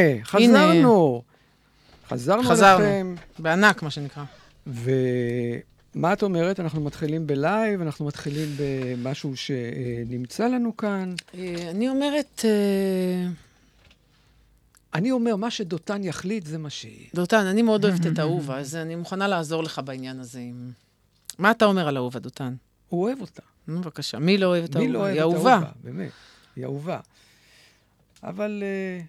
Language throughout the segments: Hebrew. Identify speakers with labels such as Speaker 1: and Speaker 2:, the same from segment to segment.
Speaker 1: הנה, חזרנו. חזרנו
Speaker 2: חזרנו.
Speaker 1: לכם.
Speaker 2: בענק, מה שנקרא.
Speaker 1: ומה את אומרת? אנחנו מתחילים בלייב, אנחנו מתחילים במשהו שנמצא לנו כאן.
Speaker 2: אה, אני אומרת, אה,
Speaker 1: אני אומר, מה שדותן יחליט זה מה שיהיה.
Speaker 2: דותן, אני מאוד אוהבת את אהובה, אז אני מוכנה לעזור לך בעניין הזה. מה אתה אומר על אהובה, דותן?
Speaker 1: הוא אוהב אותה.
Speaker 2: נו, בבקשה. מי לא אוהב את
Speaker 1: מי
Speaker 2: אהובה?
Speaker 1: לא אוהב את
Speaker 2: אהובה.
Speaker 1: באמת, היא אהובה. אבל אה,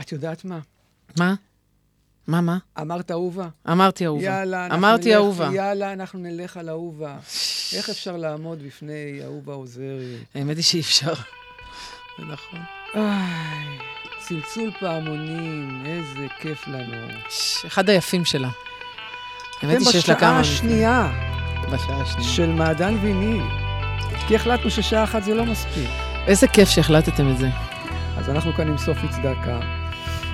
Speaker 1: את יודעת מה?
Speaker 2: מה? מה, מה?
Speaker 1: אמרת אהובה?
Speaker 2: אמרתי אהובה.
Speaker 1: יאללה,
Speaker 2: אמרתי
Speaker 1: נלך-
Speaker 2: אהובה.
Speaker 1: יאללה, אנחנו נלך על אהובה. איך אפשר לעמוד בפני אהובה עוזרי?
Speaker 2: האמת היא שאי אפשר. זה נכון.
Speaker 1: איי, צלצול פעמונים, איזה כיף לנו.
Speaker 2: אחד היפים שלה. האמת
Speaker 1: אתם
Speaker 2: היא שיש לה
Speaker 1: בשעה
Speaker 2: כמה...
Speaker 1: השנייה
Speaker 2: בשעה השנייה.
Speaker 1: של מעדן ויניל. כי החלטנו ששעה אחת זה לא מספיק.
Speaker 2: איזה כיף שהחלטתם את זה.
Speaker 1: אז אנחנו כאן עם סופי צדקה.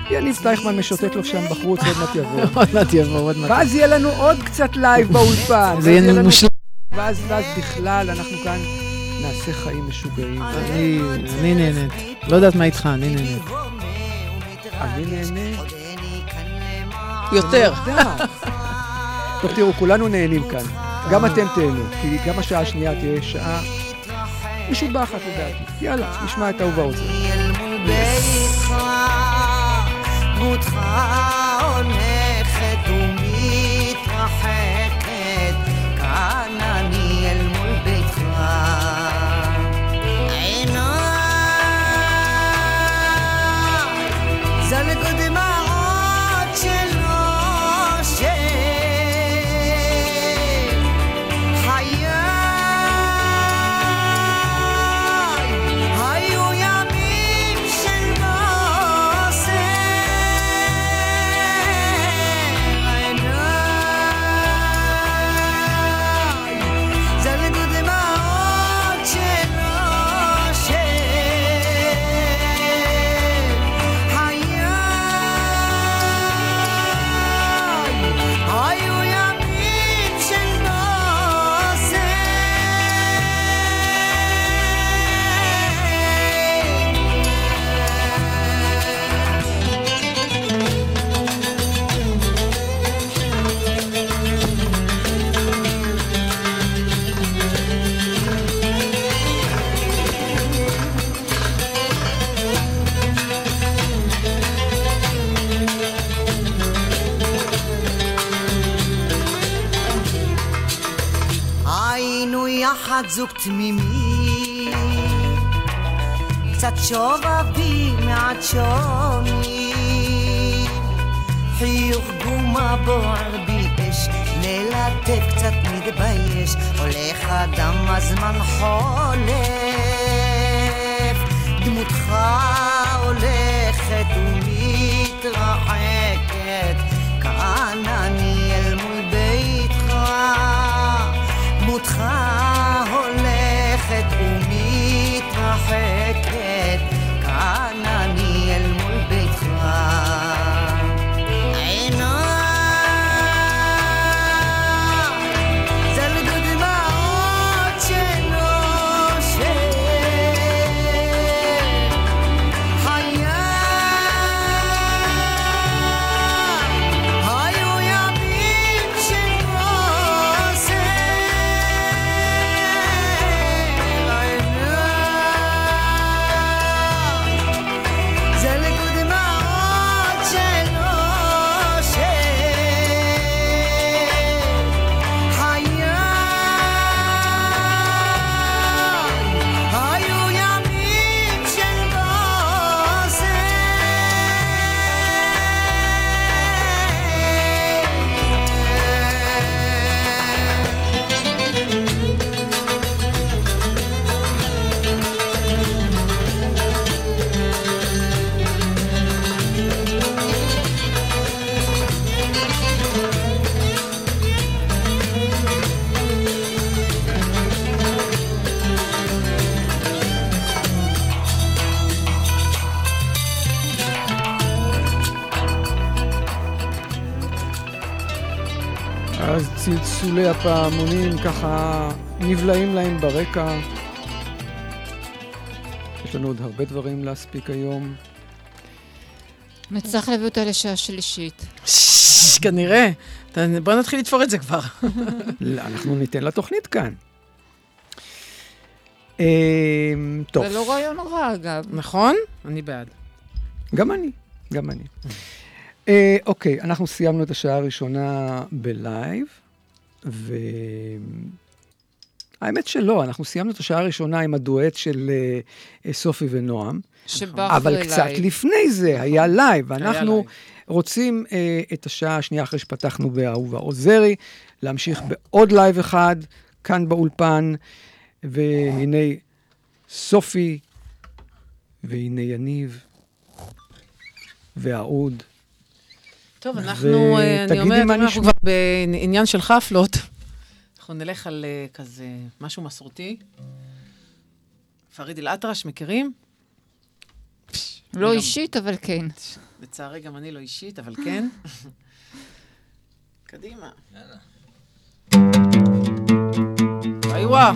Speaker 1: יניב טייכמן משוטט לו שם בחוץ, עוד מעט יבוא.
Speaker 2: עוד מעט יבוא, עוד מעט.
Speaker 1: ואז יהיה לנו עוד קצת לייב באולפן.
Speaker 2: זה יהיה מושלם.
Speaker 1: ואז ואז בכלל, אנחנו כאן נעשה חיים משוגעים.
Speaker 2: אני אני נהנית. לא יודעת מה איתך, אני נהנית.
Speaker 1: אני נהנה.
Speaker 2: יותר.
Speaker 1: טוב, תראו, כולנו נהנים כאן. גם אתם תהנו, כי גם השעה השנייה תהיה שעה משובחת לדעתי. יאללה, נשמע את אהובה עוזר.
Speaker 3: אל מול שובבים מעט שונים, חיוך גומה בוער בי אש, ללטף קצת מתבייש, הולך אדם הזמן חולף, דמותך הולכת ומתרחקת, כאן אני אל מול ביתך. דמותך
Speaker 1: צלצולי הפעמונים ככה נבלעים להם ברקע. יש לנו עוד הרבה דברים להספיק היום.
Speaker 4: נצטרך להביא אותה לשעה שלישית.
Speaker 2: כנראה. בוא נתחיל לתפור את זה כבר.
Speaker 1: לא, אנחנו ניתן לה תוכנית כאן. אמ, טוב,
Speaker 4: זה לא רעיון רע, אגב.
Speaker 2: נכון? אני בעד.
Speaker 1: גם אני, גם אני. אה, אוקיי, אנחנו סיימנו את השעה הראשונה בלייב, והאמת שלא, אנחנו סיימנו את השעה הראשונה עם הדואט של אה, סופי ונועם,
Speaker 4: שבא
Speaker 1: אבל קצת
Speaker 4: לייב.
Speaker 1: לפני זה היה לייב, ואנחנו. רוצים אה, את השעה השנייה אחרי שפתחנו באהובה עוזרי, להמשיך בעוד לייב אחד, כאן באולפן, והנה סופי, והנה יניב, והאוד.
Speaker 2: טוב, אנחנו, אה, אני אומרת, אנחנו. כבר בעניין של חפלות, אנחנו נלך על אה, כזה משהו מסורתי. פריד אל-אטרש, מכירים?
Speaker 4: לא
Speaker 2: גם-
Speaker 4: אישית, אבל כן.
Speaker 2: לצערי גם אני לא אישית, אבל כן. קדימה. יאללה. איווה.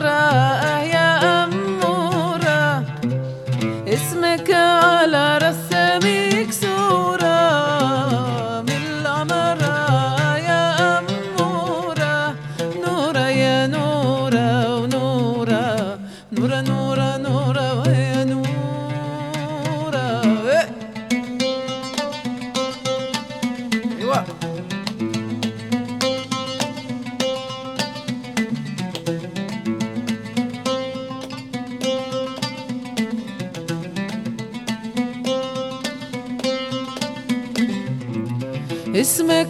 Speaker 2: kara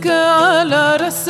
Speaker 2: على رأس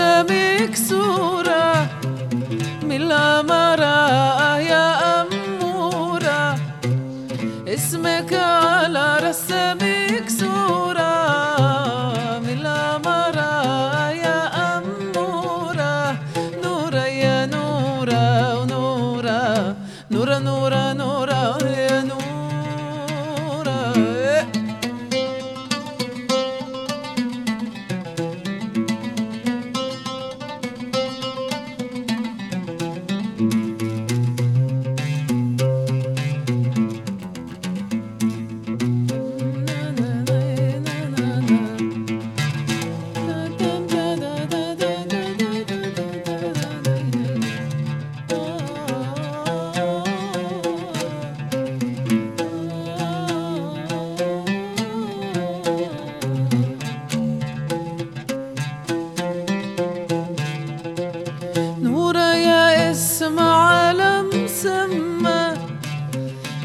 Speaker 2: اسم علم سما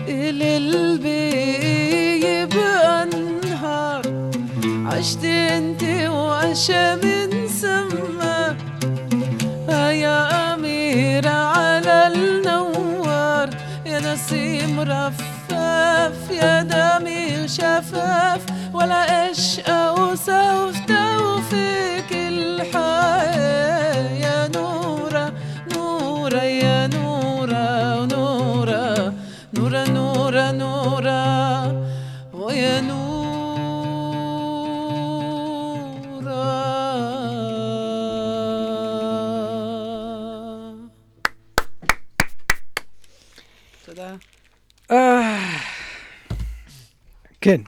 Speaker 2: إلى البي بأنهار عشت أنت وعشا من سما يا أميرة على النوار يا نسيم رفاف يا دمي شفاف. ولا أشقى وسوف توفيك الحياة.
Speaker 1: כן,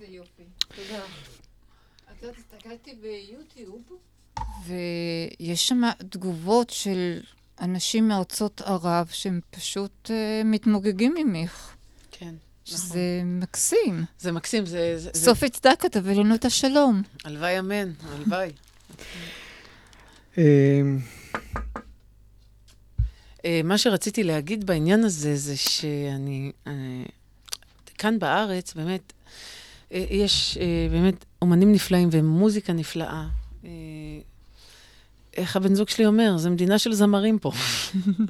Speaker 4: הסתכלתי ביוטיוב, ויש שם תגובות של אנשים מארצות ערב שהם פשוט אה, מתמוגגים ממך.
Speaker 2: כן, נכון.
Speaker 4: שזה מקסים.
Speaker 2: זה מקסים, זה... זה- זה-
Speaker 4: סופי צדקה, תביא לנו את השלום.
Speaker 2: הלוואי אמן, הלוואי.
Speaker 1: אה,
Speaker 2: אה, מה שרציתי להגיד בעניין הזה, זה שאני... כאן בארץ, באמת, יש אה, באמת אומנים נפלאים ומוזיקה נפלאה. אה, איך הבן זוג שלי אומר? זו מדינה של זמרים פה.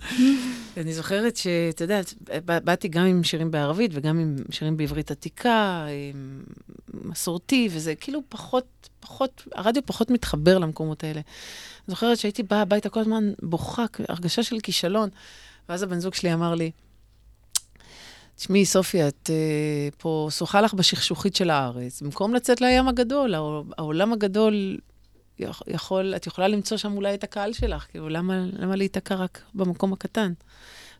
Speaker 2: אני זוכרת שאתה יודע, בא- באתי גם עם שירים בערבית וגם עם שירים בעברית עתיקה, אה, מסורתי, וזה כאילו פחות, פחות, הרדיו פחות מתחבר למקומות האלה. זוכרת שהייתי באה הביתה כל הזמן בוכה, הרגשה של כישלון. ואז הבן זוג שלי אמר לי, תשמעי, סופי, את uh, פה שוחה לך בשכשוכית של הארץ. במקום לצאת לים הגדול, העול- העולם הגדול יכ- יכול, את יכולה למצוא שם אולי את הקהל שלך. כאילו, למה, למה להיתקע רק במקום הקטן?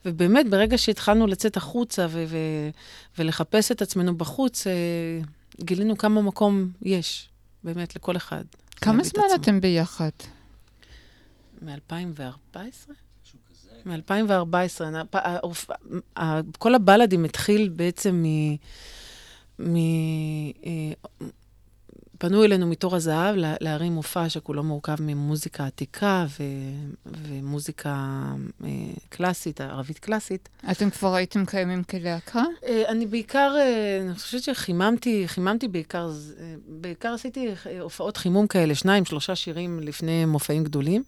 Speaker 2: ובאמת, ברגע שהתחלנו לצאת החוצה ו- ו- ולחפש את עצמנו בחוץ, uh, גילינו כמה מקום יש, באמת, לכל אחד.
Speaker 4: כמה
Speaker 2: את
Speaker 4: זמן
Speaker 2: עצמו.
Speaker 4: אתם ביחד?
Speaker 2: מ-2014? מ-2014. כל הבלאדים התחיל בעצם מ... מ... אה, פנו אלינו מתור הזהב לה- להרים מופע שכולו מורכב ממוזיקה עתיקה ו... ומוזיקה אה, קלאסית, ערבית קלאסית.
Speaker 4: אתם כבר הייתם קיימים כלהקה?
Speaker 2: אה, אני בעיקר, אני חושבת שחיממתי, חיממתי בעיקר, בעיקר עשיתי הופעות חימום כאלה, שניים, שלושה שירים לפני מופעים גדולים.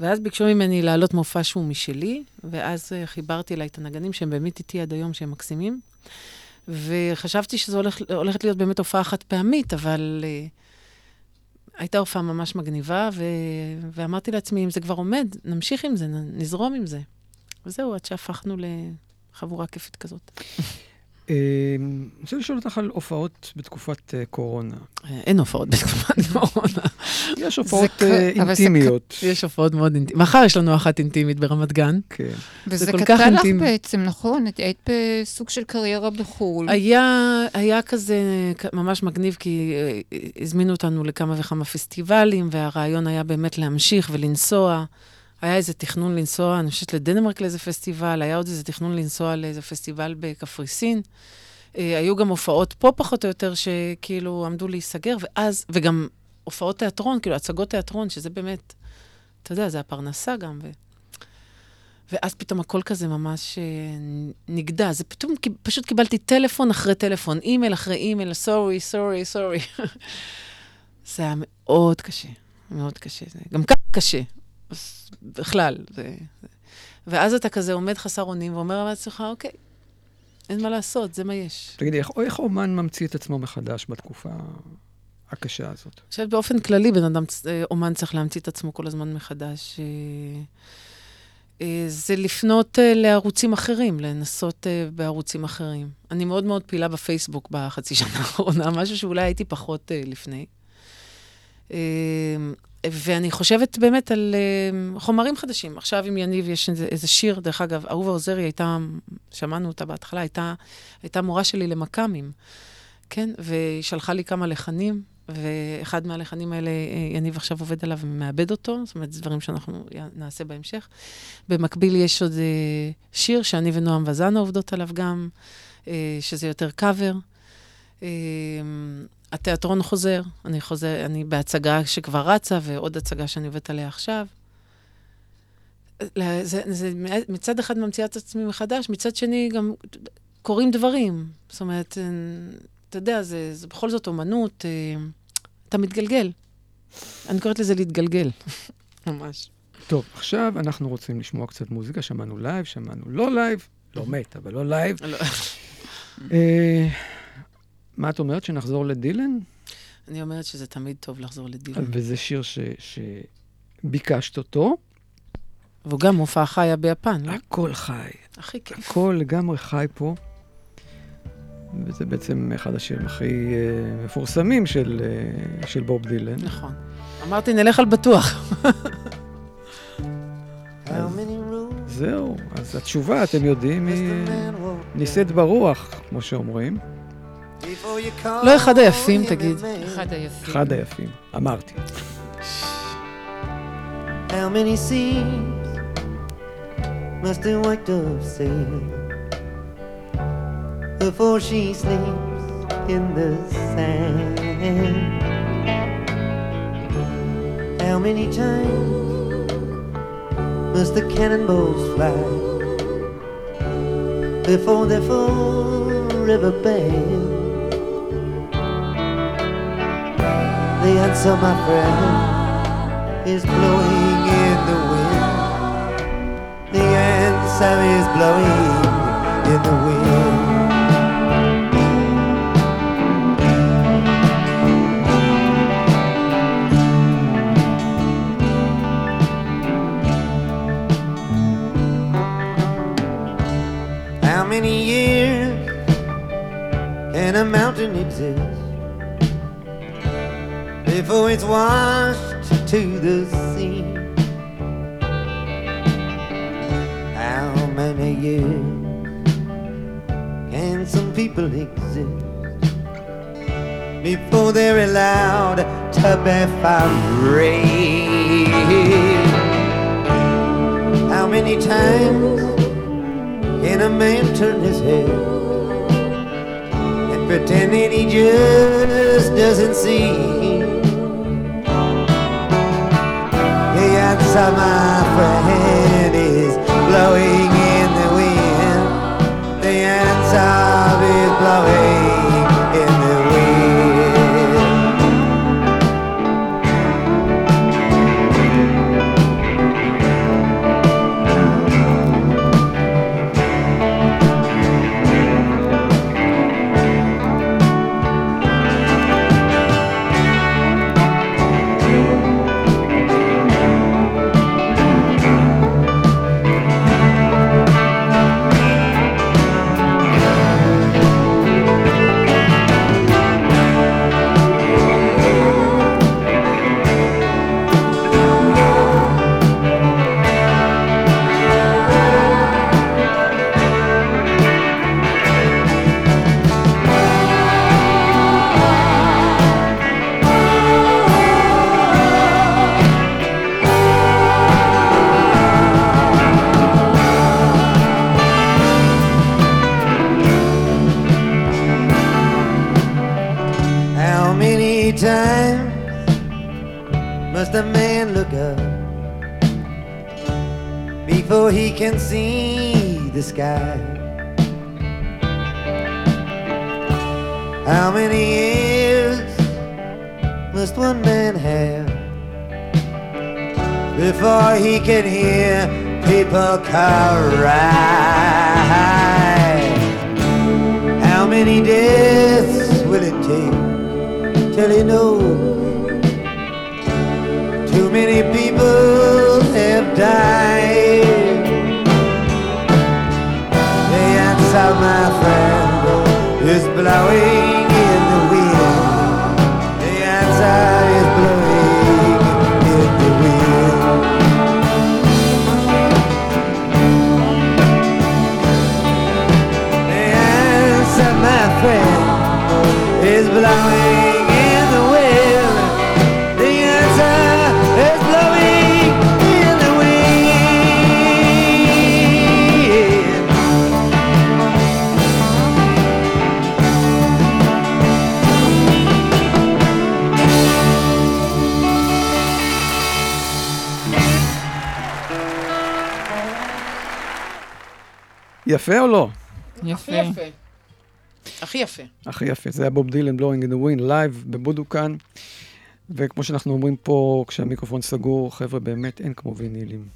Speaker 2: ואז ביקשו ממני להעלות מופע שהוא משלי, ואז אה, חיברתי אליי את הנגנים שהם באמת איתי עד היום, שהם מקסימים. וחשבתי שזו הולך, הולכת להיות באמת הופעה חד פעמית, אבל אה, הייתה הופעה ממש מגניבה, ו, ואמרתי לעצמי, אם זה כבר עומד, נמשיך עם זה, נזרום עם זה. וזהו, עד שהפכנו לחבורה כיפית כזאת.
Speaker 1: אה, אני רוצה לשאול אותך על הופעות בתקופת אה, קורונה.
Speaker 2: אה, אין הופעות בתקופת קורונה.
Speaker 1: יש הופעות אה, אינטימיות.
Speaker 2: יש הופעות מאוד אינטימיות. מחר יש לנו אחת אינטימית ברמת גן.
Speaker 1: כן.
Speaker 4: וזה קטן לך
Speaker 2: אינטימי.
Speaker 4: בעצם, נכון? את היית בסוג של קריירה בחו"ל.
Speaker 2: היה, היה כזה ממש מגניב, כי הזמינו אותנו לכמה וכמה פסטיבלים, והרעיון היה באמת להמשיך ולנסוע. היה איזה תכנון לנסוע, אני חושבת, לדנמרק לאיזה פסטיבל, היה עוד איזה תכנון לנסוע לאיזה פסטיבל בקפריסין. אה, היו גם הופעות פה פחות או יותר, שכאילו עמדו להיסגר, ואז, וגם הופעות תיאטרון, כאילו הצגות תיאטרון, שזה באמת, אתה יודע, זה הפרנסה גם. ו... ואז פתאום הכל כזה ממש אה, נגדע. זה פתאום, פשוט קיבלתי טלפון אחרי טלפון, אימייל אחרי אימייל, סורי, סורי, סורי. זה היה מאוד קשה, מאוד קשה. גם ככה קשה, בכלל. זה. ואז אתה כזה עומד חסר אונים ואומר לעצמך, אוקיי, אין מה לעשות, זה מה יש.
Speaker 1: תגידי, איך- איך האומן ממציא את עצמו מחדש בתקופה הקשה הזאת?
Speaker 2: אני חושבת באופן כללי, בן אדם, אה, אומן צריך להמציא את עצמו כל הזמן מחדש. אה, אה, זה לפנות לערוצים אחרים, לנסות בערוצים אחרים. אני מאוד מאוד פעילה בפייסבוק בחצי שנה האחרונה, משהו שאולי הייתי פחות לפני. ואני חושבת באמת על אה, חומרים חדשים. עכשיו עם יניב יש איזה, שיר, דרך אגב, אהובה עוזרי הייתה, שמענו אותה בהתחלה, הייתה, הייתה מורה שלי למכ"מים, כן? והיא שלחה לי כמה לחנים, ואחד מהלחנים האלה, אה, יניב עכשיו עובד עליו ומעבד אותו, זאת אומרת, זה דברים שאנחנו נעשה בהמשך. במקביל יש עוד אה, שיר שאני ונועם וזנה עובדות עליו גם, שזה יותר קאבר. התיאטרון חוזר, אני חוזר, אני בהצגה שכבר רצה, ועוד הצגה שאני עובדת עליה עכשיו. זה, זה מצד אחד ממציאה את עצמי מחדש, מצד שני גם קורים דברים. זאת אומרת, אה, אתה יודע, זה, זה בכל זאת אומנות, אה, אתה מתגלגל. אני קוראת לזה להתגלגל. ממש.
Speaker 1: טוב, עכשיו אנחנו רוצים לשמוע קצת מוזיקה, שמענו לייב, שמענו לא לייב, לא מת, אבל לא לייב. מה את אומרת, שנחזור לדילן?
Speaker 2: אני אומרת שזה תמיד טוב לחזור לדיל.
Speaker 1: וזה שיר ש- שביקשת אותו.
Speaker 2: והוא גם מופע חי היה ביפן, לא?
Speaker 1: הכל חי,
Speaker 2: הכי כיף.
Speaker 1: הכל לגמרי חי פה. וזה בעצם אחד השירים הכי אה, מפורסמים של, אה, של בוב דילן.
Speaker 2: נכון. אמרתי, נלך על בטוח.
Speaker 5: Roads
Speaker 1: זהו, אז התשובה, אתם יודעים, היא נישאת ברוח, כמו שאומרים.
Speaker 2: לא אחד היפים, תגיד.
Speaker 4: אחד היפים.
Speaker 1: אחד היפים, אמרתי.
Speaker 6: How many seas must a white dove sail before she sleeps in the sand? How many times must the cannonballs fly before they're forever banned? The answer, my friend is blowing in the wind. The answer is blowing in the wind. How many years can a mountain exist? Before it's washed to the sea. How many years can some people exist before they're allowed to be free? How many times can a man turn his head and pretend that he just doesn't see? My friend, is blowing in the wind. The answer is blowing he can see the sky? How many years must one man have before he can hear people cry? How many deaths will it take till he knows too many people have died? The answer, my friend, is blowing in the wind. The answer is blowing in the wind. The answer, my friend, is blowing
Speaker 1: יפה או לא?
Speaker 4: יפה.
Speaker 2: יפה. הכי יפה.
Speaker 1: הכי יפה. זה היה בוב דילן, Blowing in the Wind, לייב בבודוקאן. וכמו שאנחנו אומרים פה, כשהמיקרופון סגור, חבר'ה, באמת אין כמו וינילים.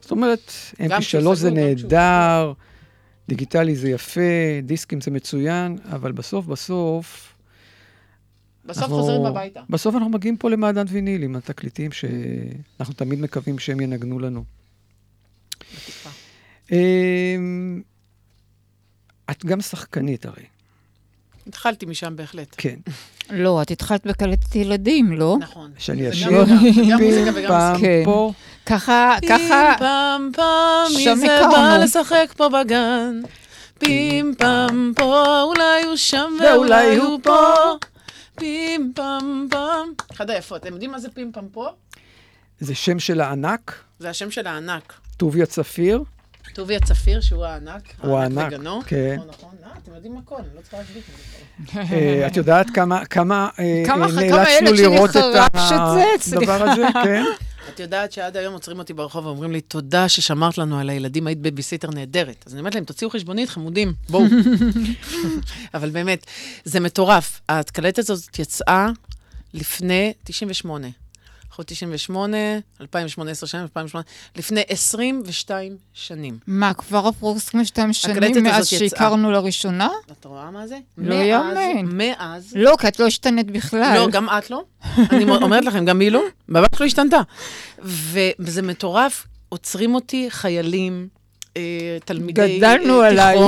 Speaker 1: זאת אומרת,
Speaker 2: גם
Speaker 1: mp3
Speaker 2: כשהוא
Speaker 1: זה נהדר, דיגיטלי זה יפה, דיסקים זה מצוין, אבל בסוף, בסוף...
Speaker 2: בסוף
Speaker 1: אנחנו-
Speaker 2: חוזרים הביתה.
Speaker 1: בסוף אנחנו מגיעים פה למעדן וינילים, התקליטים שאנחנו תמיד מקווים שהם ינגנו לנו.
Speaker 2: בתקווה.
Speaker 1: אמ, את גם שחקנית הרי.
Speaker 2: התחלתי משם בהחלט.
Speaker 1: כן.
Speaker 4: לא, את התחלת בקלטת ילדים, לא?
Speaker 2: נכון.
Speaker 1: שאני אשיר פים
Speaker 2: מוזיקה וגם
Speaker 1: פעם
Speaker 4: כן.
Speaker 1: פה.
Speaker 4: ככה,
Speaker 2: פים
Speaker 4: ככה,
Speaker 2: פעם פעם, מי
Speaker 4: שם
Speaker 2: זה. בא לשחק פה בגן? פים פעם פה, אולי הוא שם ואולי הוא פה. פים פעם פעם. אחד היפות. אתם יודעים מה זה פים פעם פה?
Speaker 1: זה שם של הענק,
Speaker 2: זה השם של הענק.
Speaker 1: טוביה צפיר.
Speaker 2: טוביה צפיר, שהוא הענק.
Speaker 1: הוא הענק. כן.
Speaker 2: נכון, נכון. אה, אתם יודעים הכל, אני לא צריכה להסביר את.
Speaker 1: אה, את יודעת כמה, כמה, אה,
Speaker 4: כמה- כמה
Speaker 1: נאלצנו לראות את. הדבר הזה, כן.
Speaker 2: את יודעת שעד היום עוצרים אותי ברחוב ואומרים לי, תודה ששמרת לנו על הילדים, היית בייביסיטר נהדרת. אז אני אומרת להם, תוציאו חשבונית, חמודים, בואו. אבל באמת, זה מטורף. הקלטת הזאת יצאה לפני 98. אנחנו 98, 2008, 10 שנים, 2008, לפני 22 שנים.
Speaker 4: מה, כבר עברו 22
Speaker 2: הקלטת
Speaker 4: שנים מאז. שהכרנו לראשונה?
Speaker 2: את רואה מה זה?
Speaker 4: לא יאמן.
Speaker 2: מאז...
Speaker 4: לא, כי את לא השתנית בכלל.
Speaker 2: לא, גם את לא. אני אומרת לכם, גם היא לא. ממש לא השתנתה. וזה מטורף, עוצרים אותי חיילים, אה, תלמידי
Speaker 4: גדלנו
Speaker 2: אה,
Speaker 4: עלייך.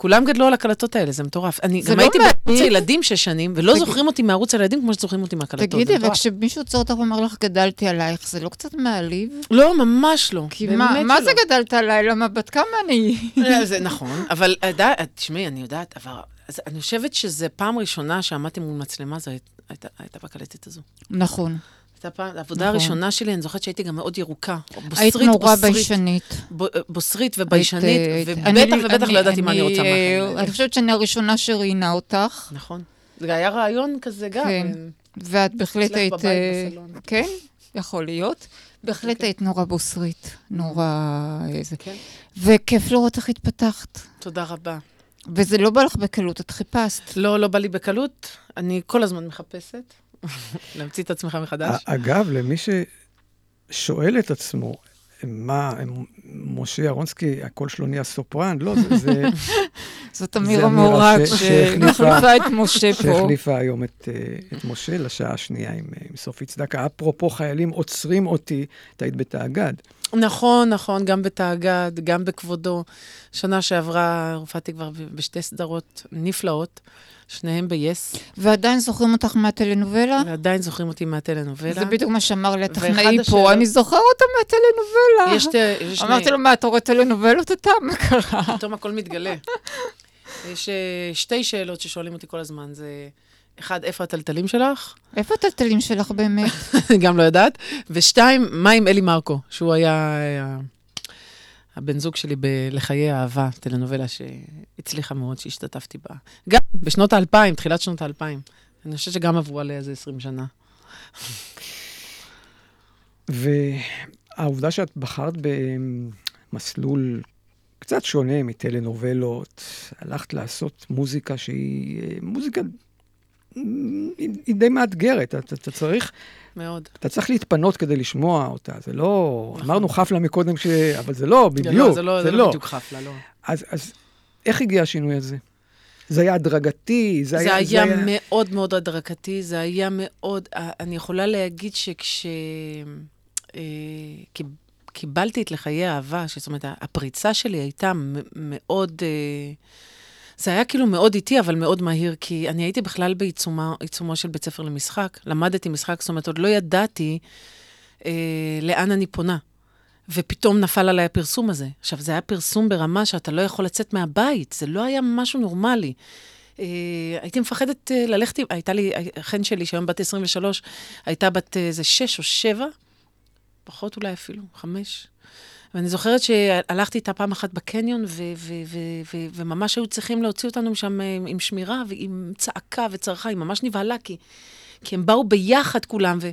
Speaker 2: אה, כולם גדלו על הקלטות האלה, זה מטורף. אני
Speaker 4: זה
Speaker 2: גם
Speaker 4: לא
Speaker 2: הייתי. בערוץ הילדים שש שנים, ולא
Speaker 4: תגיד-
Speaker 2: זוכרים אותי מערוץ הילדים כמו שזוכרים אותי מהקלטות.
Speaker 4: תגידי, אבל. כשמישהו עוצר אותך ואומר לך, גדלתי עלייך, זה לא קצת מעליב?
Speaker 2: לא, ממש לא.
Speaker 4: כי מה מה. זה גדלת עליי? למה בת כמה אני?
Speaker 2: אה, זה נכון, אבל יודע- תשמעי, אני יודעת, אבל אז אני חושבת שזו פעם ראשונה שעמדתי מול מצלמה, זו הייתה- הייתה בקלטת הזו.
Speaker 4: נכון.
Speaker 2: הייתה פעם, העבודה
Speaker 4: נכון.
Speaker 2: הראשונה שלי, אני זוכרת שהייתי גם מאוד ירוקה. בוסרית,
Speaker 4: היית נורא
Speaker 2: בוסרית.
Speaker 4: ביישנית.
Speaker 2: ב- בוסרית וביישנית,
Speaker 4: היית-
Speaker 2: ובטח
Speaker 4: אני-
Speaker 2: ובטח
Speaker 4: אני-
Speaker 2: לא ידעתי מה אני רוצה
Speaker 4: אה,
Speaker 2: מהחיים.
Speaker 4: אני חושבת שאני הראשונה שראיינה אותך,
Speaker 2: נכון. זה היה רעיון כזה גם.
Speaker 4: כן.
Speaker 2: אה,
Speaker 4: ואת בהחלט
Speaker 2: אצלך
Speaker 4: היית...
Speaker 2: בבית,
Speaker 4: אה,
Speaker 2: בסלון.
Speaker 4: כן, יכול להיות. בהחלט
Speaker 2: אוקיי.
Speaker 4: היית נורא בוסרית, נורא איזה.
Speaker 2: כן.
Speaker 4: וכיף לראות איך התפתחת.
Speaker 2: תודה רבה.
Speaker 4: וזה לא בא לך בקלות, את חיפשת.
Speaker 2: לא, לא בא לי בקלות, אני כל הזמן מחפשת. להמציא את עצמך מחדש.
Speaker 1: אגב, למי ששואל את עצמו, מה, משה ירונסקי, הקול שלו נהיה סופרן? לא, זה- זה...
Speaker 4: זאת
Speaker 1: זה
Speaker 4: אמירה מורג
Speaker 1: שהחליפה-
Speaker 4: את משה פה.
Speaker 1: שהחליפה היום את, אה, את משה לשעה השנייה עם, אה, עם סופי צדקה. אפרופו חיילים עוצרים אותי, את היית בתאגד.
Speaker 2: נכון, נכון, גם בתאגד, גם בכבודו. שנה שעברה הופעתי כבר בשתי סדרות נפלאות, שניהם ב-yes,
Speaker 4: ועדיין זוכרים אותך מהטלנובלה?
Speaker 2: ועדיין זוכרים אותי מהטלנובלה.
Speaker 4: זה בדיוק מה שאמר לי הטכנאי פה,
Speaker 2: השאלות-
Speaker 4: אני זוכר אותה מהטלנובלה.
Speaker 2: יש שתי-.
Speaker 4: אמרתי לו, מה, אתה רואה טלנובלות אתה? מה קרה?
Speaker 2: פתאום הכל מתגלה. יש אה, שתי שאלות ששואלים אותי כל הזמן, זה... אחד, איפה הטלטלים שלך?
Speaker 4: איפה הטלטלים שלך באמת?
Speaker 2: גם לא יודעת. ושתיים, מה עם אלי מרקו, שהוא היה אה, הבן זוג שלי בלחיי אהבה, טלנובלה שהצליחה מאוד, שהשתתפתי בה. גם בשנות האלפיים, תחילת שנות האלפיים. אני חושבת שגם עברו עליה איזה 20 שנה.
Speaker 1: והעובדה שאת בחרת במסלול קצת שונה מטלנובלות, הלכת לעשות מוזיקה שהיא אה, מוזיקה, היא, די מאתגרת. אתה, אתה, צריך,
Speaker 2: מאוד.
Speaker 1: אתה צריך להתפנות כדי לשמוע אותה. זה לא...
Speaker 2: נכון.
Speaker 1: אמרנו חפלה מקודם, ש... אבל זה לא,
Speaker 2: זה
Speaker 1: בדיוק.
Speaker 2: לא, זה לא, זה לא בדיוק חפלה, לא.
Speaker 1: אז, אז איך הגיע השינוי הזה? זה היה הדרגתי? זה,
Speaker 2: זה
Speaker 1: היה...
Speaker 2: היה מאוד מאוד הדרגתי, זה היה מאוד... אני יכולה להגיד שכש... אה, קיב- קיבלתי את לחיי האהבה, זאת אומרת, הפריצה שלי הייתה מאוד... אה, זה היה כאילו מאוד איטי, אבל מאוד מהיר, כי אני הייתי בכלל בעיצומו של בית ספר למשחק. למדתי משחק, זאת אומרת, עוד לא ידעתי אה, לאן אני פונה. ופתאום נפל עליי הפרסום הזה. עכשיו, זה היה פרסום ברמה שאתה לא יכול לצאת מהבית, זה לא היה משהו נורמלי. אה, הייתי מפחדת אה, ללכת. הייתה לי, חן שלי, שהיום בת 23, הייתה בת אה, איזה 6 או 7, פחות אולי אפילו, 5. ואני זוכרת שהלכתי איתה פעם אחת בקניון, וממש היו צריכים להוציא אותנו משם אה, עם שמירה ועם צעקה וצרחה, היא ממש נבהלה, כי, כי הם באו ביחד כולם, ו...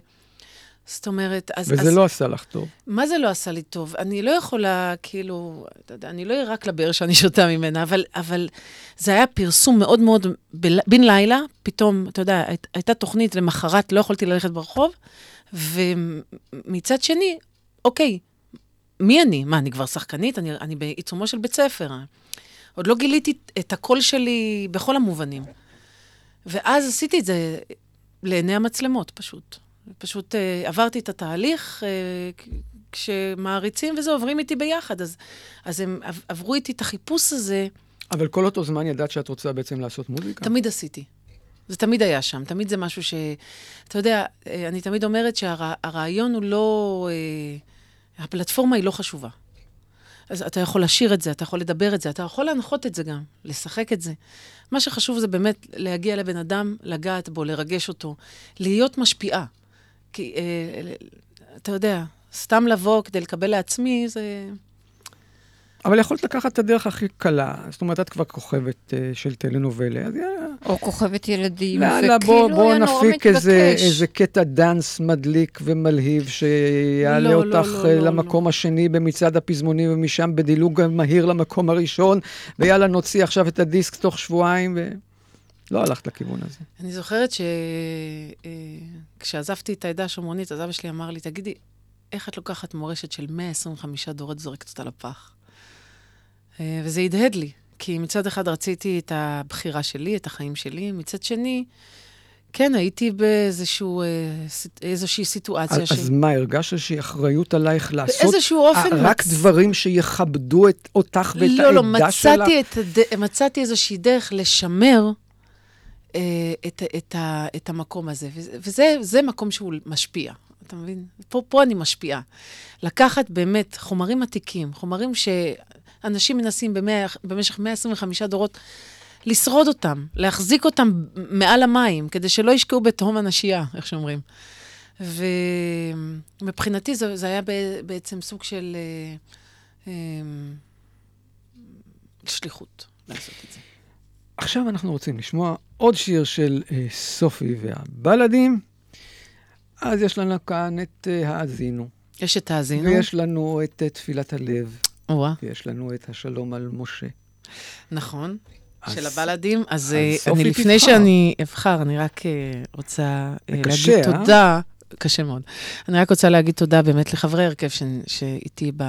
Speaker 2: זאת אומרת, אז...
Speaker 1: וזה
Speaker 2: אז,
Speaker 1: לא עשה לך טוב.
Speaker 2: מה זה לא עשה לי טוב? אני לא יכולה, כאילו, אתה יודע, אני לא אהיה רק לבאר שאני שותה ממנה, אבל, אבל זה היה פרסום מאוד מאוד, בל- בן לילה, פתאום, אתה יודע, היית, הייתה תוכנית, למחרת לא יכולתי ללכת ברחוב, ומצד שני, אוקיי, מי אני? מה, אני כבר שחקנית? אני, אני בעיצומו של בית ספר. עוד לא גיליתי את הקול שלי בכל המובנים. ואז עשיתי את זה לעיני המצלמות, פשוט. פשוט אה, עברתי את התהליך, אה, כשמעריצים וזה, עוברים איתי ביחד. אז, אז הם עב- עברו איתי את החיפוש הזה
Speaker 1: אבל כל אותו זמן ידעת שאת רוצה בעצם לעשות מוזיקה?
Speaker 2: תמיד עשיתי. זה תמיד היה שם, תמיד זה משהו ש... אתה יודע, אה, אני תמיד אומרת שהרעיון הוא לא... אה, הפלטפורמה היא לא חשובה. אז אתה יכול לשיר את זה, אתה יכול לדבר את זה, אתה יכול להנחות את זה גם, לשחק את זה. מה שחשוב זה באמת להגיע לבן אדם, לגעת בו, לרגש אותו, להיות משפיעה. כי, אה, אתה יודע, סתם לבוא כדי לקבל לעצמי, זה...
Speaker 1: אבל יכולת לקחת את הדרך הכי קלה. זאת אומרת, את כבר כוכבת uh, של טלנובלה, אז יאללה.
Speaker 4: או כוכבת ילדים,
Speaker 1: יאללה,
Speaker 4: וכאילו
Speaker 1: בוא, בוא
Speaker 4: היה נורא
Speaker 1: נפיק איזה,
Speaker 4: מתבקש.
Speaker 1: איזה קטע דאנס מדליק ומלהיב, שיעלה
Speaker 2: לא, לא,
Speaker 1: אותך
Speaker 2: לא,
Speaker 1: אה,
Speaker 2: לא,
Speaker 1: למקום
Speaker 2: לא.
Speaker 1: השני במצעד הפזמונים, ומשם בדילוג מהיר למקום הראשון, ויאללה, נוציא עכשיו את הדיסק תוך שבועיים, ו... לא הלכת לכיוון הזה.
Speaker 2: אני זוכרת שכשעזבתי את העדה השומרונית, אז אבא שלי אמר לי, תגידי, איך את לוקחת מורשת של 125 דורות וזורקת אותה לפח? אה, וזה הדהד לי, כי מצד אחד רציתי את הבחירה שלי, את החיים שלי, מצד שני, כן, הייתי באיזשהו, אה, סיטואציה
Speaker 1: אז, אז מה, הרגשת איזושהי אחריות עלייך לעשות
Speaker 2: באיזשהו אופן
Speaker 1: רק
Speaker 2: מצ-
Speaker 1: דברים שיכבדו את, אותך ואת
Speaker 2: לא, לא,
Speaker 1: העדה שלך?
Speaker 2: מצאתי, את הד... מצאתי איזושהי דרך לשמר אה, את, את, ה... את המקום הזה, וזה- וזה זה מקום שהוא משפיע, אתה מבין? פה, פה אני משפיעה. לקחת באמת חומרים עתיקים, חומרים שאנשים מנסים במאה, במשך 125 דורות לשרוד אותם, להחזיק אותם מעל המים, כדי שלא ישקעו בתהום הנשייה, איך שאומרים. ומבחינתי זה, זה היה בעצם סוג של אה, אה, שליחות לעשות את זה.
Speaker 1: עכשיו אנחנו רוצים לשמוע עוד שיר של אה, סופי והבלדים. אז יש לנו כאן את אה, האזינו,
Speaker 2: יש את האזינו.
Speaker 1: ויש לנו את אה, תפילת הלב,
Speaker 2: וואה,
Speaker 1: ויש לנו את השלום על משה.
Speaker 2: נכון.
Speaker 1: אז-
Speaker 2: של הבלדים. אז,
Speaker 1: אז
Speaker 2: אה, לפני
Speaker 1: תבחר.
Speaker 2: שאני אבחר, אני רק אה, רוצה אה, להגיד
Speaker 1: אה?
Speaker 2: תודה. קשה מאוד. אני רק רוצה להגיד תודה באמת לחברי הרכב ש- שאיתי ב...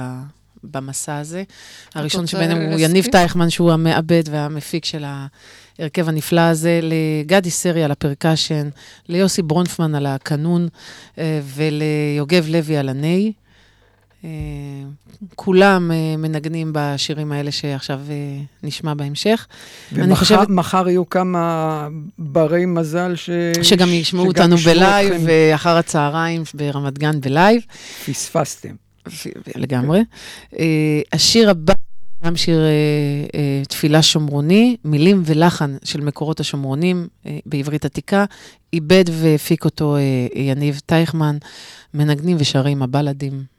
Speaker 2: במסע הזה. הראשון שביניהם הוא? יניב טייכמן, שהוא המעבד והמפיק של ההרכב הנפלא הזה, לגדי סרי על הפרקשן, ליוסי ברונפמן על הקנון, וליוגב לוי על הניי. אה, כולם אה, מנגנים בשירים האלה שעכשיו אה, נשמע בהמשך. אני
Speaker 1: ומחר
Speaker 2: חושבת-
Speaker 1: מחר יהיו כמה ברי מזל ש...
Speaker 2: שגם ישמעו אותנו בלייב,
Speaker 1: אתכם.
Speaker 2: ואחר הצהריים ברמת גן בלייב,
Speaker 1: פספסתם.
Speaker 2: לגמרי. השיר הבא, גם שיר אה, אה, תפילה שומרוני, מילים ולחן של מקורות השומרונים אה, בעברית עתיקה, עיבד והפיק אותו אה, יניב טייכמן, מנגנים ושרים הבלדים.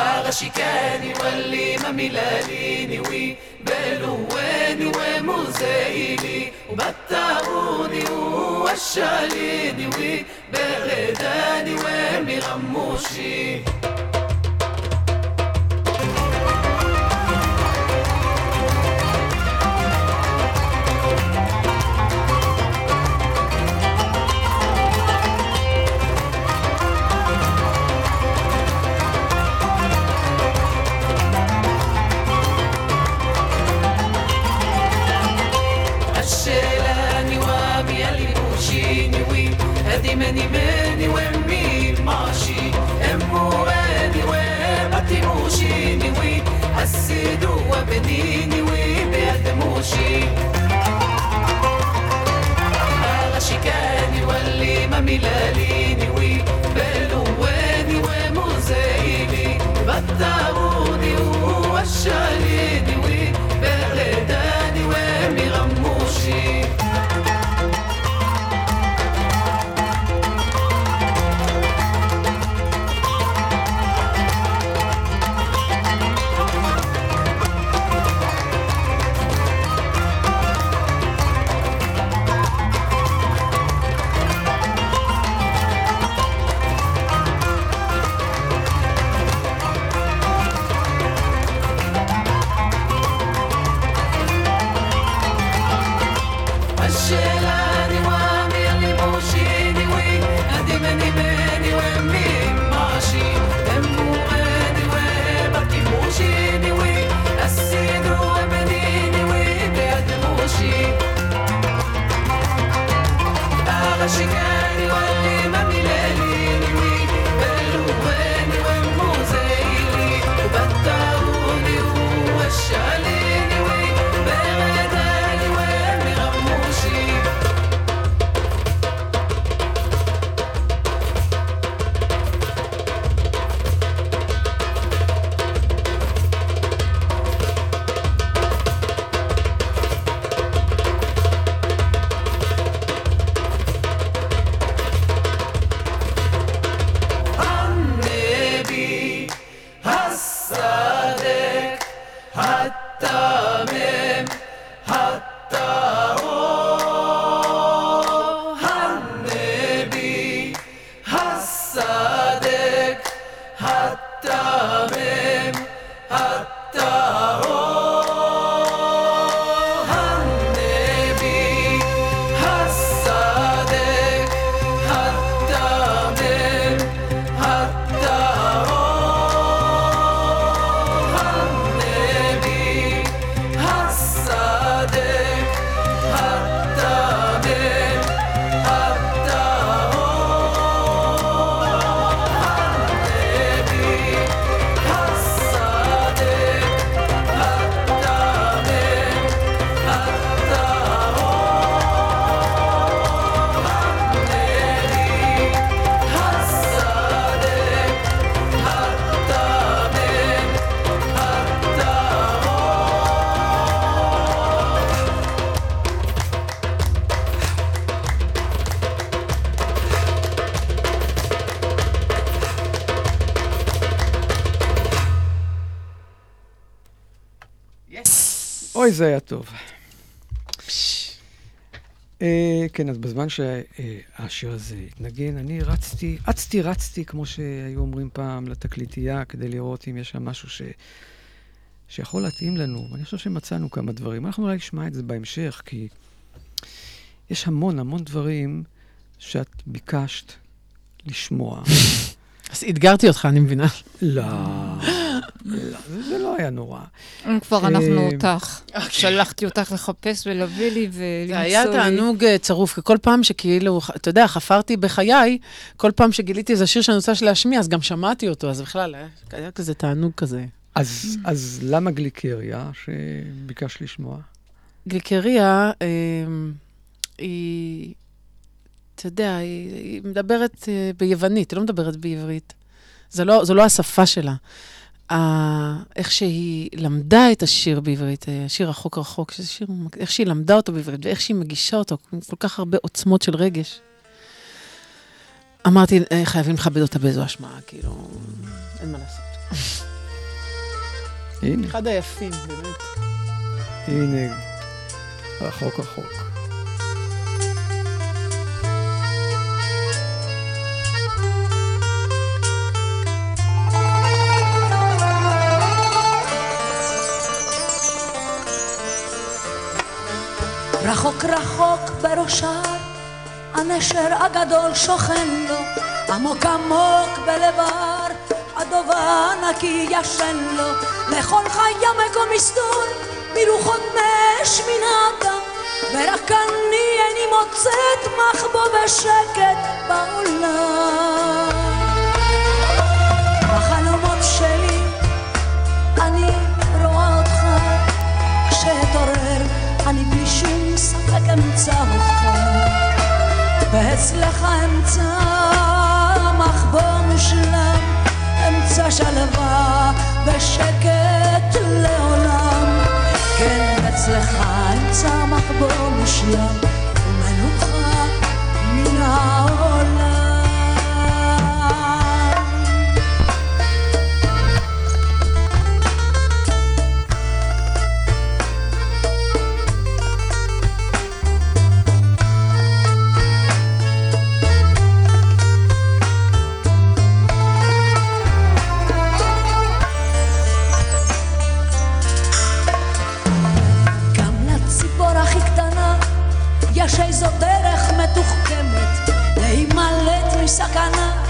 Speaker 1: حاغة شكاني
Speaker 2: والليمة ميلاديني وبالواني
Speaker 7: وموزايلي وبتعوني ووشاليني وبغداني ومغموشي. ماني ماني ومي ماشي. أمو اني وابتي موشي نوي حسدو وبنيني وبيعتموشي على شكاني واللي ما ملاليني وي بلواني ومزايلي بتعودي ووشاليني.
Speaker 1: אוי, זה היה טוב. אה, כן, אז בזמן שהשיר הזה התנגן, אני רצתי, אצתי רצתי, כמו שהיו אומרים פעם, לתקליטייה, כדי לראות אם יש שם משהו ש... שיכול להתאים לנו. ואני חושב שמצאנו כמה דברים. אנחנו אולי נשמע את זה בהמשך, כי יש המון המון דברים שאת ביקשת לשמוע.
Speaker 2: אז אתגרתי אותך, אני מבינה.
Speaker 1: לא, זה לא היה נורא.
Speaker 4: אם כבר אנחנו
Speaker 1: אה,
Speaker 4: אותך. שלחתי אותך לחפש ולהביא לי ולמצוא לי.
Speaker 2: זה היה תענוג אה, צרוף, כי כל פעם שכאילו, אתה יודע, חפרתי בחיי, כל פעם שגיליתי איזה שיר שאני רוצה להשמיע, אז גם שמעתי אותו, אז בכלל, היה- היה כזה תענוג כזה.
Speaker 1: אז, אז למה גליקריה שביקשת לשמוע?
Speaker 2: גליקריה, אה, היא, אתה יודע, היא, היא מדברת אה, ביוונית, היא לא מדברת בעברית. זה לא, זו לא השפה שלה. איך שהיא למדה את השיר בעברית, אה, השיר רחוק רחוק, שזה שיר, איך שהיא למדה אותו בעברית, ואיך שהיא מגישה אותו, עם כל כך הרבה עוצמות של רגש. אמרתי, אה, חייבים לכבד אותה באיזו השמעה, כאילו, אין מה לעשות.
Speaker 1: הנה,
Speaker 2: אחד היפים, באמת.
Speaker 1: הנה, רחוק רחוק.
Speaker 8: רחוק רחוק בראשה, הנשר הגדול שוכן לו, עמוק עמוק בלבר, הדובה נקי ישן לו, לכל חיה מקום מסתור, מרוחות נש מן האדם, ורק אני איני מוצאת מחבוא ושקט בעולם. ספק אמצא אותך ואצלך אמצא מחבוא מושלם אמצא שלווה ושקט לעולם. כן אצלך אמצא מחבוא מושלם ומנוחה מן העולם יש איזו דרך מתוחכמת להימלט מסכנה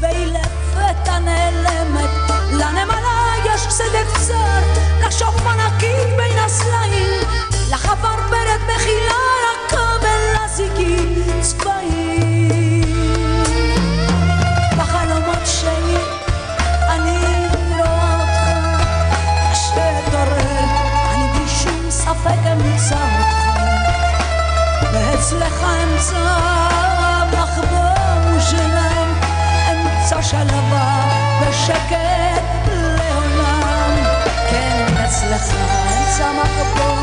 Speaker 8: והיא לפתע נעלמת. לנמלה יש שדה קצר לשוף ענקית בין הסלעים. לחברברת מחילה רכה ולזיקית צבעים אמצע מחבוא מושלם, אמצע שלווה ושקט לעולם. כן, אצלך אמצע מחבוא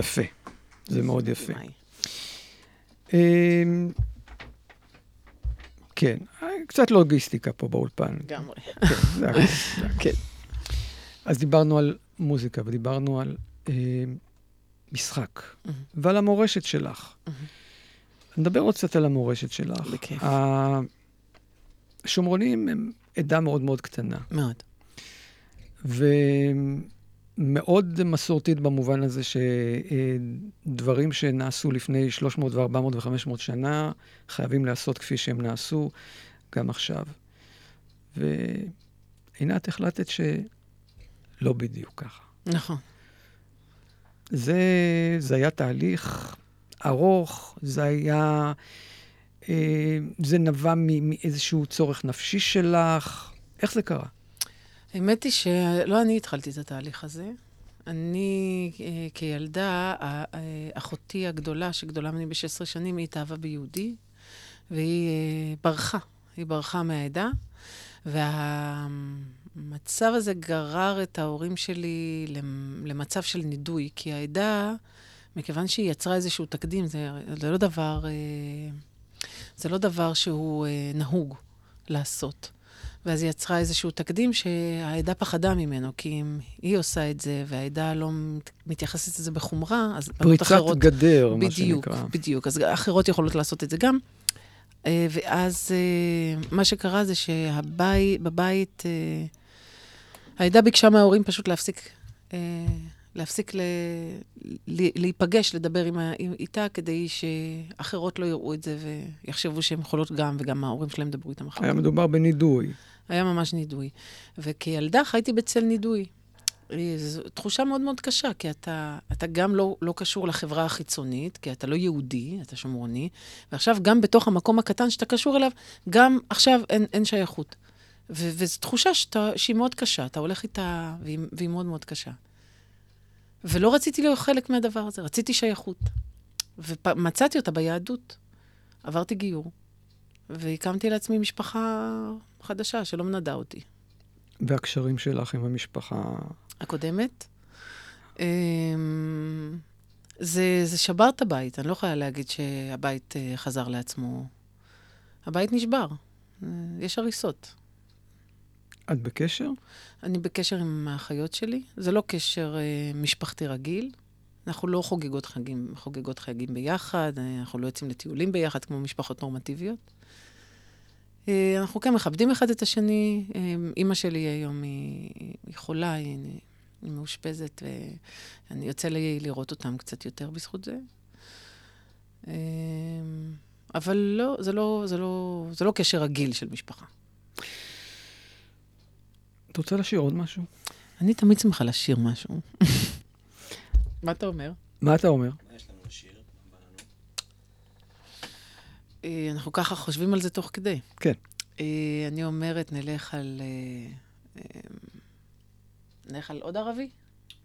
Speaker 1: יפה, זה מאוד יפה. אמ, כן, קצת לוגיסטיקה פה באולפן.
Speaker 2: לגמרי.
Speaker 1: כן, זה.
Speaker 2: כן.
Speaker 1: אז דיברנו על מוזיקה ודיברנו על אה, משחק ועל המורשת שלך. נדבר עוד קצת על המורשת שלך.
Speaker 2: בכיף.
Speaker 1: השומרונים הם עדה מאוד מאוד קטנה,
Speaker 2: מאוד.
Speaker 1: ומאוד מסורתית במובן הזה שדברים שנעשו לפני 300 ו-400 ו-500 שנה חייבים להיעשות כפי שהם נעשו גם עכשיו. ועינת, החלטת שלא בדיוק ככה.
Speaker 2: נכון.
Speaker 1: זה, זה היה תהליך ארוך, זה היה... אה, זה נבע מ- מאיזשהו צורך נפשי שלך. איך זה קרה?
Speaker 2: האמת היא שלא אני התחלתי את התהליך הזה. אני אה, כילדה, אה, אחותי הגדולה, שגדולה ממני ב-16 שנים, היא התאהבה ביהודי, והיא אה, ברחה. היא ברחה מהעדה, והמצב הזה גרר את ההורים שלי למ- למצב של נידוי, כי העדה, מכיוון שהיא יצרה איזשהו תקדים, זה, זה לא דבר... זה לא דבר שהוא נהוג לעשות. ואז היא יצרה איזשהו תקדים שהעדה פחדה ממנו, כי אם היא עושה את זה והעדה לא מת- מתייחסת לזה בחומרה, אז בנות
Speaker 1: פריצת
Speaker 2: אחרות...
Speaker 1: גדר, מה
Speaker 2: בדיוק,
Speaker 1: שנקרא.
Speaker 2: בדיוק. אז אחרות יכולות לעשות את זה גם. אה, ואז אה, מה שקרה זה שבבית, אה, העדה ביקשה מההורים פשוט להפסיק, להפסיק ל, להיפגש, לדבר עם, ה- איתה, כדי שאחרות לא יראו את זה ויחשבו שהן יכולות גם, וגם ההורים שלהם ידברו איתם אחר
Speaker 1: היה
Speaker 2: כך.
Speaker 1: מדובר בנידוי.
Speaker 2: היה ממש נידוי. וכילדה חייתי בצל נידוי. אה, זו תחושה מאוד מאוד קשה, כי אתה, אתה גם לא, לא קשור לחברה החיצונית, כי אתה לא יהודי, אתה שומרוני, ועכשיו גם בתוך המקום הקטן שאתה קשור אליו, גם עכשיו אין, אין שייכות. ו- וזו תחושה שאתה, שהיא מאוד קשה, אתה הולך איתה, והיא, והיא מאוד מאוד קשה. ולא רציתי להיות חלק מהדבר הזה, רציתי שייכות. ומצאתי אותה ביהדות. עברתי גיור, והקמתי לעצמי משפחה חדשה שלא מנדה אותי.
Speaker 1: והקשרים שלך עם המשפחה.
Speaker 2: הקודמת. אמ, זה, זה שבר את הבית, אני לא יכולה להגיד שהבית אה, חזר לעצמו. הבית נשבר, אה, יש הריסות.
Speaker 1: את בקשר?
Speaker 2: אני בקשר עם האחיות שלי, זה לא קשר אה, משפחתי רגיל. אנחנו לא חוגגות חגים, חוגגות חגים ביחד, אה, אנחנו לא יוצאים לטיולים ביחד כמו משפחות נורמטיביות. אה, אנחנו כן מכבדים אחד את השני. אה, אימא שלי היום היא, היא חולה, היא, היא מאושפזת, ואני יוצא לי לראות אותם קצת יותר בזכות זה. אה, אבל לא, זה לא, זה לא, זה לא קשר רגיל של משפחה.
Speaker 1: את רוצה לשיר עוד משהו?
Speaker 2: אני תמיד שמחה לשיר משהו. מה אתה אומר?
Speaker 1: מה אתה אומר?
Speaker 2: אה, אנחנו ככה חושבים על זה תוך כדי.
Speaker 1: כן.
Speaker 2: אה, אני אומרת, נלך על... אה, נלך על עוד ערבי?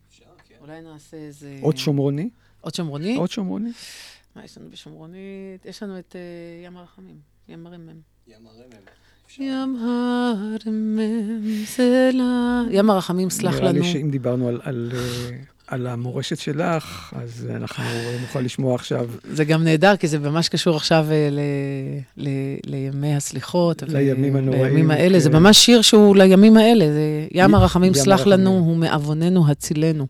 Speaker 2: אפשר, כן. אולי נעשה איזה...
Speaker 1: עוד שומרוני?
Speaker 2: עוד שומרוני?
Speaker 1: עוד שומרוני?
Speaker 2: מה יש לנו בשומרונית? יש לנו את ים הרחמים, ים הרמם.
Speaker 9: ים הרמם.
Speaker 2: ים הרמם לה... ים הרחמים, סלח
Speaker 1: נראה
Speaker 2: לנו.
Speaker 1: לי שאם דיברנו על, על, אה, על המורשת שלך, אז אנחנו נוכל לשמוע עכשיו
Speaker 2: זה גם נהדר, כי זה ממש קשור עכשיו אה, ל, ל, לימי הסליחות.
Speaker 1: לימים הנוראים,
Speaker 2: לימים האלה, זה
Speaker 1: כן.
Speaker 2: ממש שיר שהוא לימים האלה. זה ים הרחמים
Speaker 1: ים
Speaker 2: סלח לנו. הוא מעווננו הצילנו.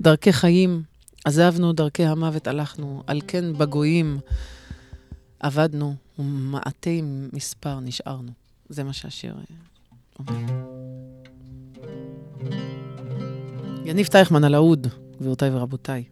Speaker 2: דרכי חיים, עזבנו, דרכי המוות הלכנו, על כן בגויים עבדנו, ומעטי מספר נשארנו. זה מה שהשיר אה, אומר. יניב טייכמן על האוד, גבירותיי ורבותיי.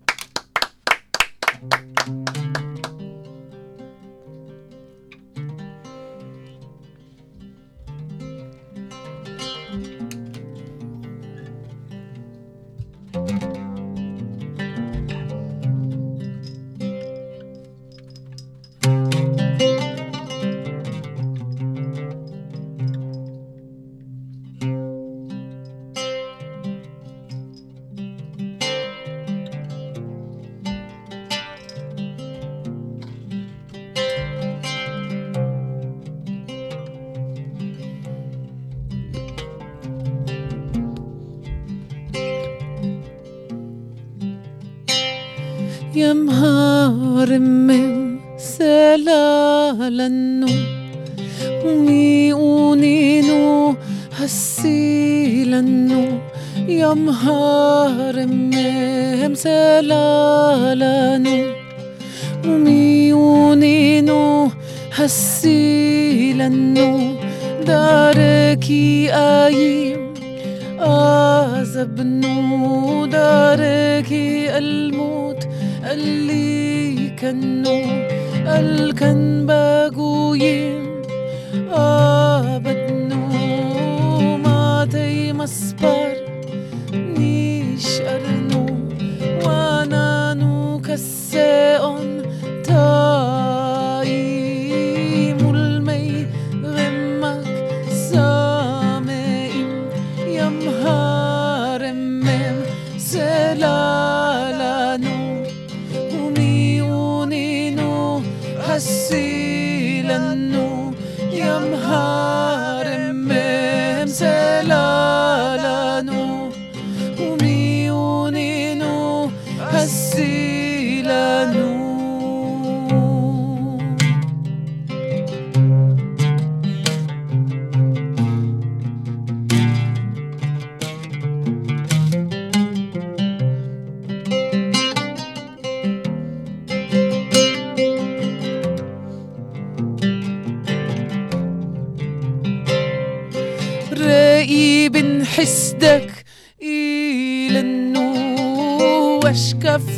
Speaker 2: سيلانو يا مهار مهم سلالانو وميونينو هسي نو داركي آيم آزبنو داركي الموت اللي كنو الكن باقويم آه مسبر نشأرنو وانانو كسيون تاي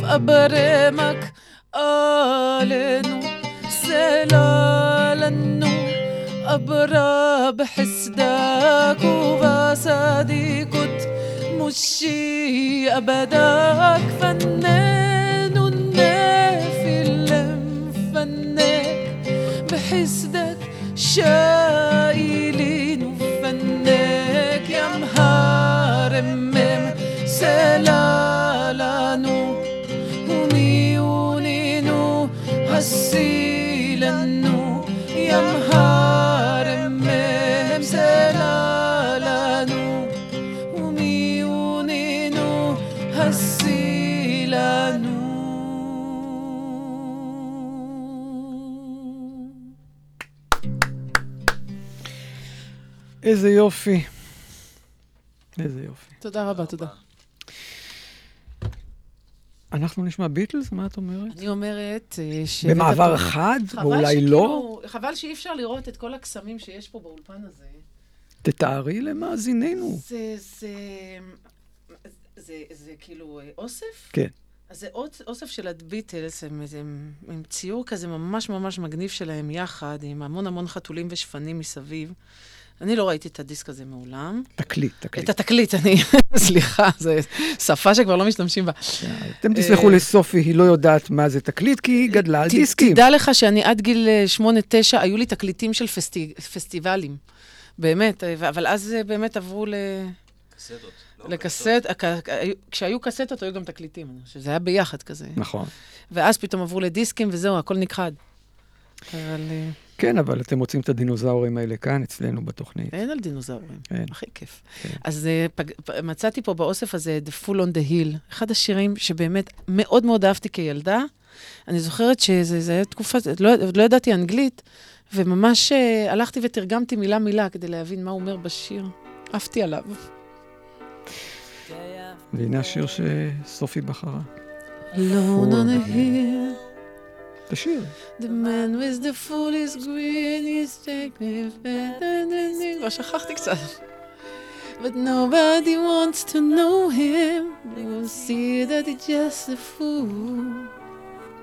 Speaker 2: أبرامك قالنو سلالنو أبرا بحسدك وغسادي كنت مشي أبداك. فنان النافي اللي مفناك بحسدك شايلين وفناك. يا مهار سلام תתייחסי לנו, ים הר ממזרה לנו, ומיוננו הסי לנו.
Speaker 1: איזה יופי. איזה יופי.
Speaker 2: תודה רבה, תודה.
Speaker 1: אנחנו נשמע ביטלס? מה את אומרת?
Speaker 2: אני אומרת אה, ש...
Speaker 1: במעבר חד, ואולי לא?
Speaker 2: חבל שאי אפשר לראות את כל הקסמים שיש פה באולפן הזה.
Speaker 1: תתארי למאזיננו.
Speaker 2: זה, זה, זה, זה כאילו אה, אוסף?
Speaker 1: כן.
Speaker 2: אז זה אוס- אוסף של הביטלס, הם, הם, הם ציור כזה ממש ממש מגניב שלהם יחד, עם המון המון חתולים ושפנים מסביב. אני לא ראיתי את הדיסק הזה מעולם.
Speaker 1: תקליט, תקליט.
Speaker 2: את התקליט, אני, סליחה, זו שפה שכבר לא משתמשים בה.
Speaker 1: אתם תסלחו
Speaker 2: אה,
Speaker 1: לסופי, היא לא יודעת מה זה תקליט, כי היא גדלה על דיסקים.
Speaker 2: תדע לך שאני עד גיל אה, 8-9, היו לי תקליטים של פסטי, פסטיבלים. באמת, אה, אבל אז אה, באמת עברו ל...
Speaker 9: קסטות. לא
Speaker 2: לקסט, כשהיו קסטות היו גם תקליטים, שזה היה ביחד כזה.
Speaker 1: נכון.
Speaker 2: ואז פתאום עברו לדיסקים וזהו, הכל נכחד. אבל...
Speaker 1: כן, אבל אתם מוצאים את הדינוזאורים האלה כאן, אצלנו בתוכנית.
Speaker 2: אין על דינוזאורים,
Speaker 1: כן.
Speaker 2: הכי כיף.
Speaker 1: כן.
Speaker 2: אז אה, פג- מצאתי פה באוסף הזה The Full on the Hill, אחד השירים שבאמת מאוד מאוד אהבתי כילדה. אני זוכרת שזה זה היה תקופה, לא, לא ידעתי אנגלית, וממש אה, הלכתי ותרגמתי מילה-מילה כדי להבין מה הוא אומר בשיר. עפתי עליו.
Speaker 1: והנה השיר שסופי בחרה.
Speaker 2: Alone on a hill,
Speaker 1: תשאיר.
Speaker 2: the man with the foolish grin, he's taking me כבר שכחתי קצת. But nobody wants to know him. They will see that he's just a fool.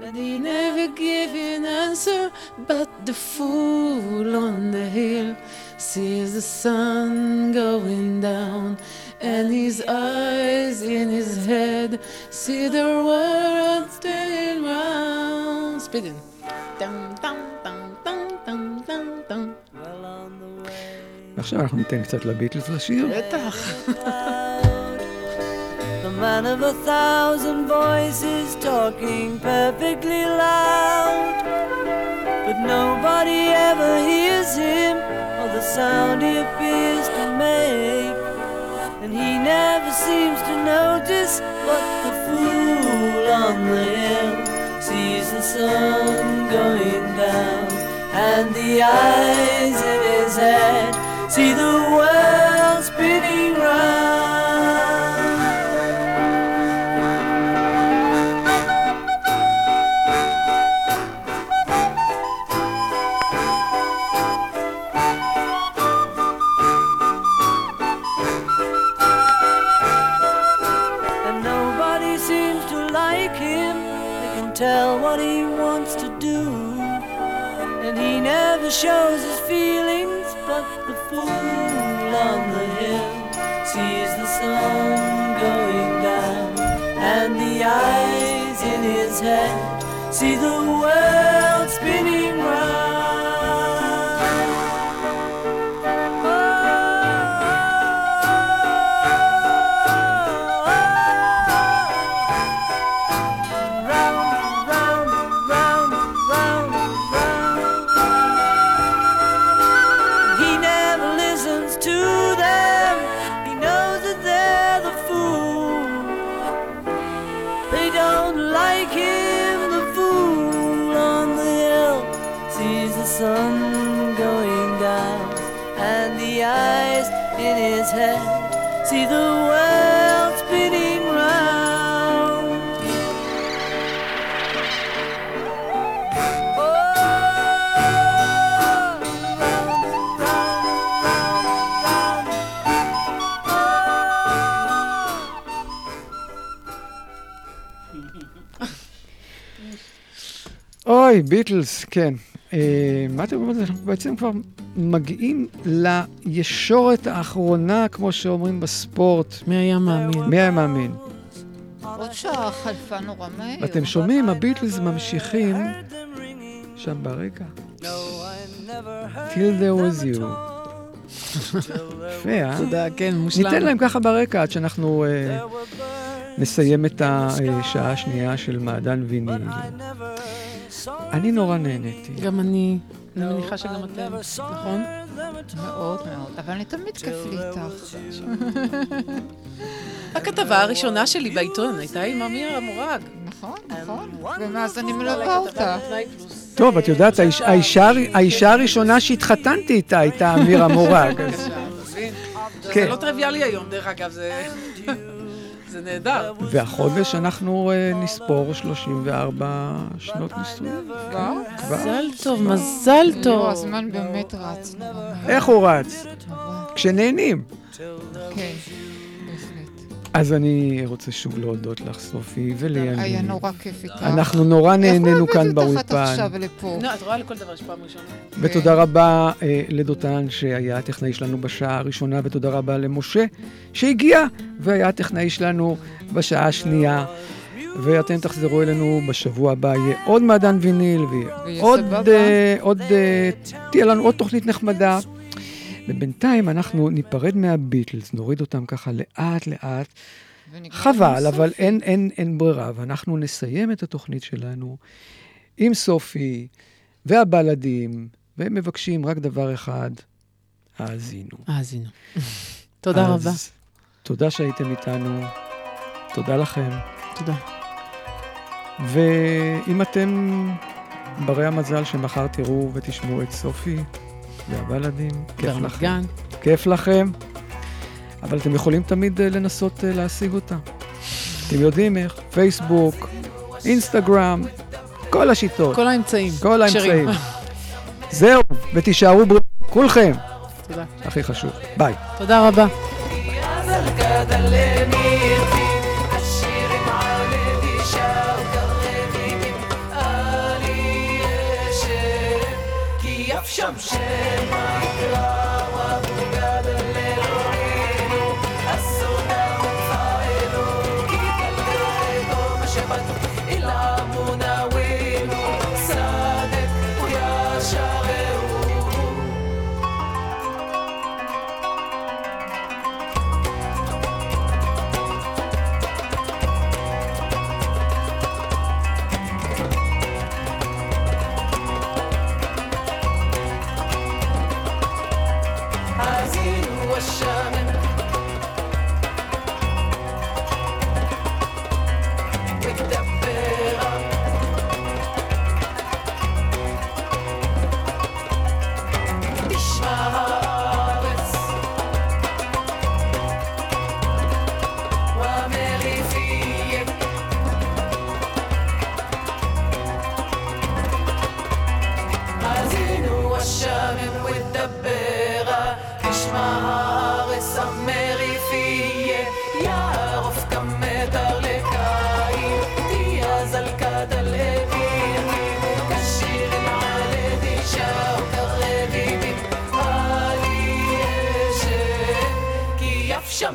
Speaker 2: That he never gave an answer. But the fool on the hill sees the sun going down. And his eyes in his head see the world turning round. Speeding. Dum, dum, dum, dum, dum, dum, dum.
Speaker 1: ועכשיו אנחנו ניתן קצת לביטלס לשיר.
Speaker 2: בטח.
Speaker 7: The man of a thousand voices talking perfectly loud. But nobody ever hears him or the sound he appears to make. and he never seems to notice what the fool on the hill sees the sun going down. And the eyes in his head see the world spinning
Speaker 1: אוי, ביטלס, כן. אה, מה אתם אומרים? אנחנו בעצם כבר מגיעים לישורת האחרונה, כמו שאומרים בספורט.
Speaker 2: מי היה מאמין?
Speaker 1: מי היה מאמין?
Speaker 4: עוד שעה חלפה נורא מהר.
Speaker 1: ואתם שומעים, הביטלס ממשיכים שם ברקע. Till there was you. יפה, אה?
Speaker 2: תודה, כן, מושלם.
Speaker 1: ניתן להם ככה ברקע עד שאנחנו אה, נסיים את השעה השנייה של מעדן ויניל. אני נורא נהניתי.
Speaker 2: גם אני, אני מניחה שגם אתם, נכון?
Speaker 4: מאוד מאוד, אבל אני תמיד כיף לי איתך.
Speaker 2: הכתבה הראשונה שלי בעיתון הייתה עם אמיר המורג.
Speaker 4: נכון, נכון. ומאז אני מלווה אותה.
Speaker 1: טוב, את יודעת, האיש- האישה הראשונה שהתחתנתי איתה הייתה אמירה מורג. אז-
Speaker 2: זה
Speaker 1: כן.
Speaker 2: לא טריוויאלי היום, דרך אגב, זה... זה נהדר.
Speaker 1: והחודש אנחנו אה, נספור 34 שנות נישואים.
Speaker 4: כבר?
Speaker 1: כבר.
Speaker 2: מזל טוב, מזל טוב.
Speaker 4: הזמן באמת רץ.
Speaker 1: איך הוא רץ? כשנהנים.
Speaker 4: כן.
Speaker 1: אז אני רוצה שוב להודות לך, סופי, וליאני.
Speaker 4: היה נורא כיף איתך.
Speaker 1: אנחנו נורא נהנינו כאן
Speaker 4: איך לא הבאתי
Speaker 1: באולפן.
Speaker 4: אותך עכשיו לפה?
Speaker 2: לא, את רואה לכל דבר יש פעם ראשונה.
Speaker 1: ותודה רבה אה, לדותן שהיה הטכנאי שלנו בשעה הראשונה, ותודה רבה למשה שהגיע והיה הטכנאי שלנו בשעה השנייה. ואתם תחזרו אלינו בשבוע הבא, יהיה עוד מעדן ויניל,
Speaker 4: ויהיה.
Speaker 1: אה, עוד, אה, תהיה לנו עוד תוכנית נחמדה. ובינתיים אנחנו ניפרד מהביטלס, נוריד אותם ככה לאט לאט.
Speaker 4: ונגמר
Speaker 1: חבל, אבל. אין, אין, אין ברירה, ואנחנו נסיים את התוכנית שלנו עם סופי והבלדים והם מבקשים רק דבר אחד, האזינו.
Speaker 2: האזינו. תודה רבה.
Speaker 1: אז תודה שהייתם איתנו, תודה לכם.
Speaker 2: תודה.
Speaker 1: ואם אתם ברי המזל שמחר תראו ותשמעו את סופי והבלדים, כיף לכם.
Speaker 2: גן.
Speaker 1: כיף לכם, אבל אתם יכולים תמיד אה, לנסות אה, להשיג אותה. אתם יודעים איך, פייסבוק, אינסטגרם, כל השיטות.
Speaker 2: כל האמצעים.
Speaker 1: כל האמצעים. זהו, ותישארו בריאים, כולכם.
Speaker 2: תודה.
Speaker 1: הכי חשוב. ביי.
Speaker 2: תודה רבה.
Speaker 7: הארץ המריפיה יערוף כמטר לקיים. תהיה זלקת הלבים כשירים על אדישה וקרבים על ישן כי יף שם